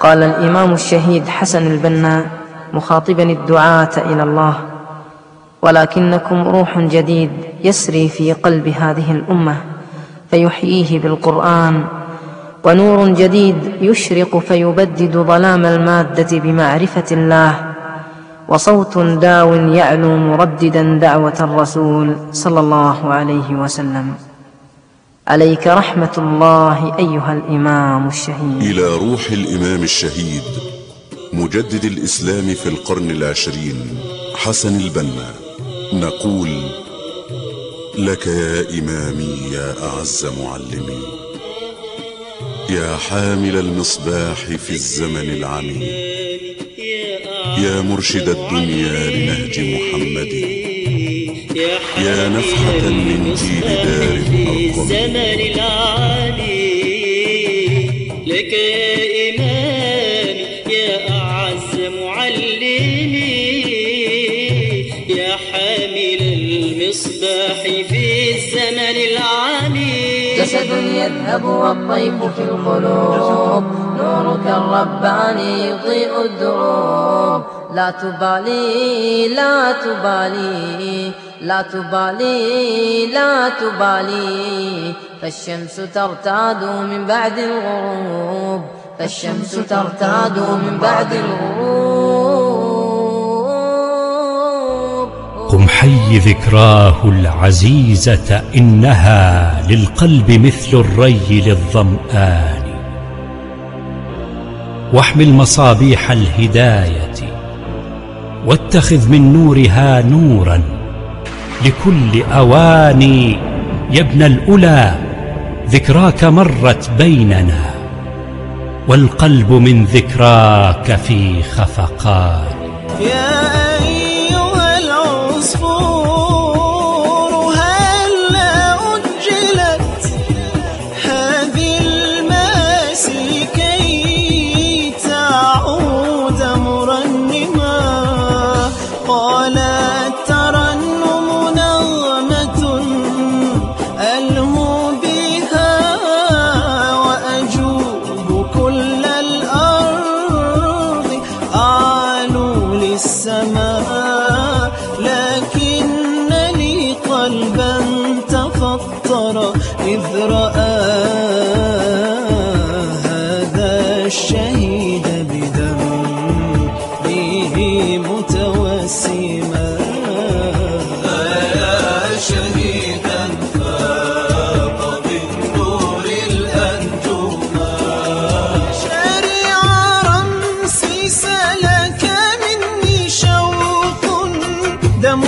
قال الإمام الشهيد حسن البنا مخاطبا الدعاة إلى الله ولكنكم روح جديد يسري في قلب هذه الأمة فيحييه بالقرآن ونور جديد يشرق فيبدد ظلام المادة بمعرفة الله وصوت داو يعلو مرددا دعوة الرسول صلى الله عليه وسلم. عليك رحمة الله أيها الإمام الشهيد. إلى روح الإمام الشهيد مجدد الإسلام في القرن العشرين حسن البنا نقول لك يا إمامي يا أعز معلمي يا حامل المصباح في الزمن العميم يا مرشد الدنيا لنهج محمد يا نفحة من جيل دار الزمن العالي. لك يا إمامي يا أعز معلمي يا حامل المصباح في الزمن العالي. جسد يذهب والطيف في القلوب. نورك الرباني يضيء الدروب. لا تبالي لا تبالي. لا تبالي لا تبالي. فالشمس ترتاد من بعد الغروب. فالشمس ترتاد من بعد الغروب. قم حي ذكراه العزيزة إنها للقلب مثل الري للظمآن. واحمل مصابيح الهداية واتخذ من نورها نورا. لكل أواني. يا ابن الأولى ذكراك مرت بيننا والقلب من ذكراك في خفقان بدمه متوسما. يا شهيدا فاق بالنور الأنجما شريع رمسي سلك مني شوق. دم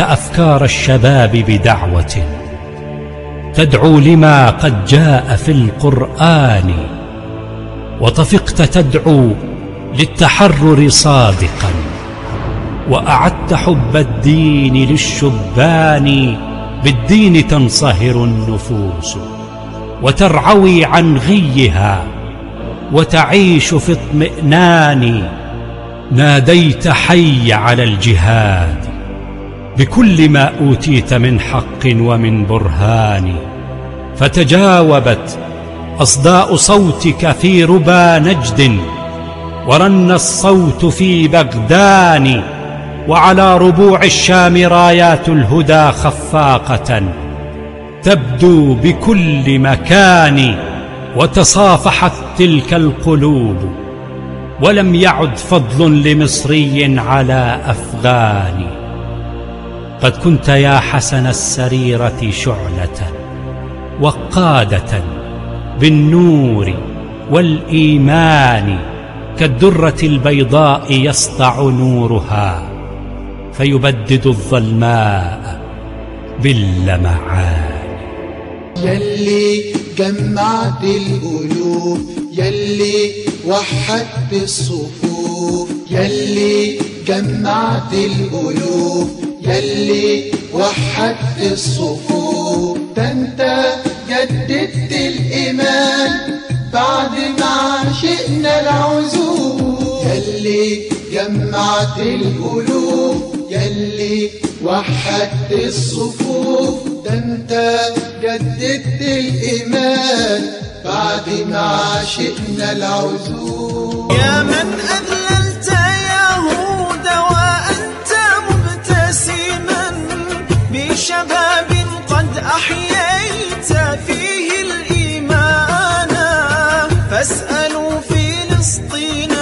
أفكار الشباب بدعوة. تدعو لما قد جاء في القرآن وطفقت تدعو للتحرر صادقا. وأعدت حب الدين للشبان بالدين تنصهر النفوس. وترعوي عن غيها وتعيش في اطمئنان. ناديت حي على الجهاد بكل ما أوتيت من حق ومن برهان. فتجاوبت أصداء صوتك في ربى نجد ورن الصوت في بغدان وعلى ربوع الشام رايات الهدى خفاقة. تبدو بكل مكان وتصافحت تلك القلوب ولم يعد فضل لمصري على أفغان. قد كنت يا حسن السريرة شعلة وقادة بالنور والإيمان كالدرة البيضاء يسطع نورها فيبدد الظلماء باللمعان. يلي جمعت القلوب يلي وحدت الصفوف يلي جمعت القلوب يلي وحدت الصفوف. ده انت جددت الإيمان بعد ما عشقنا العزوف. يلي جمعت القلوب يلي وحدت الصفوف. ده انت جددت الإيمان بعد ما عشقنا العزوف. فلسطين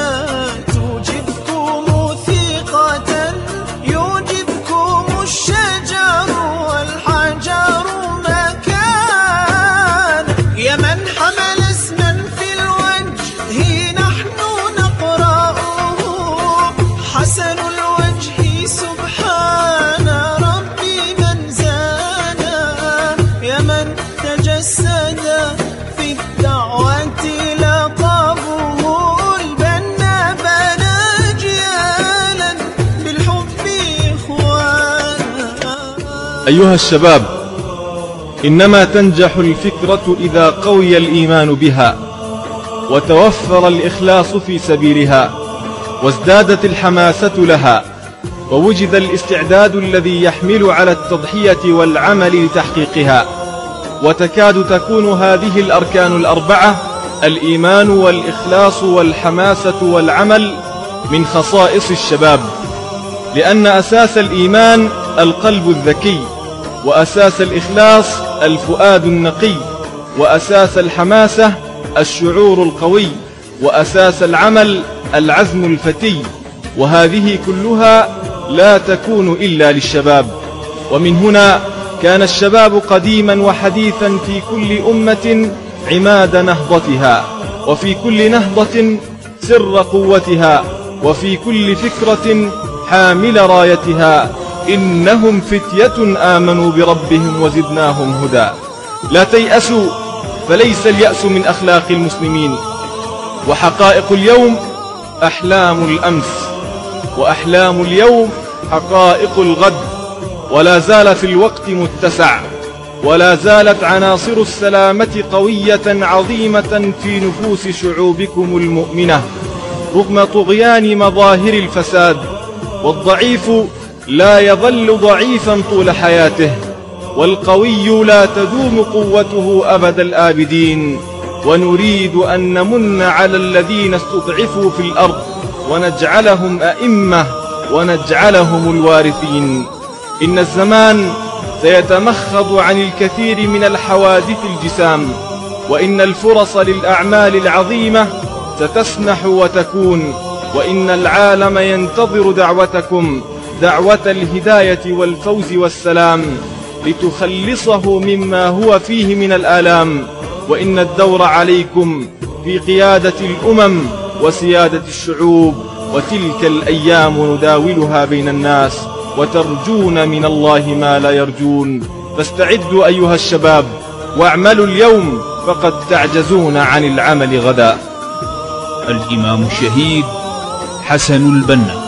أيها الشباب إنما تنجح الفكرة إذا قوي الإيمان بها وتوفر الإخلاص في سبيلها وازدادت الحماسة لها ووجد الاستعداد الذي يحمل على التضحية والعمل لتحقيقها وتكاد تكون هذه الأركان الأربعة الإيمان والإخلاص والحماسة والعمل من خصائص الشباب لأن أساس الإيمان القلب الذكي. وأساس الإخلاص الفؤاد النقي وأساس الحماسة الشعور القوي وأساس العمل العزم الفتي. وهذه كلها لا تكون إلا للشباب. ومن هنا كان الشباب قديما وحديثا في كل أمة عماد نهضتها وفي كل نهضة سر قوتها وفي كل فكرة حامل رايتها. إنهم فتية آمنوا بربهم وزدناهم هدى. لا تيأسوا فليس اليأس من أخلاق المسلمين. وحقائق اليوم أحلام الأمس وأحلام اليوم حقائق الغد. ولا زال في الوقت متسع ولا زالت عناصر السلامة قوية عظيمة في نفوس شعوبكم المؤمنة. رغم طغيان مظاهر الفساد والضعيف لا يظل ضعيفا طول حياته والقوي لا تدوم قوته أبد الآبدين. ونريد أن نمن على الذين استضعفوا في الأرض ونجعلهم أئمة ونجعلهم الوارثين. إن الزمان سيتمخض عن الكثير من الحوادث الجسام وإن الفرص للأعمال العظيمة ستسنح وتكون. وإن العالم ينتظر دعوتكم دعوة الهداية والفوز والسلام لتخلصه مما هو فيه من الآلام. وإن الدور عليكم في قيادة الأمم وسيادة الشعوب وتلك الأيام نداولها بين الناس وترجون من الله ما لا يرجون. فاستعدوا أيها الشباب واعملوا اليوم فقد تعجزون عن العمل غدا الإمام الشهيد حسن البنا.